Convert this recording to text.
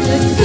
Let's.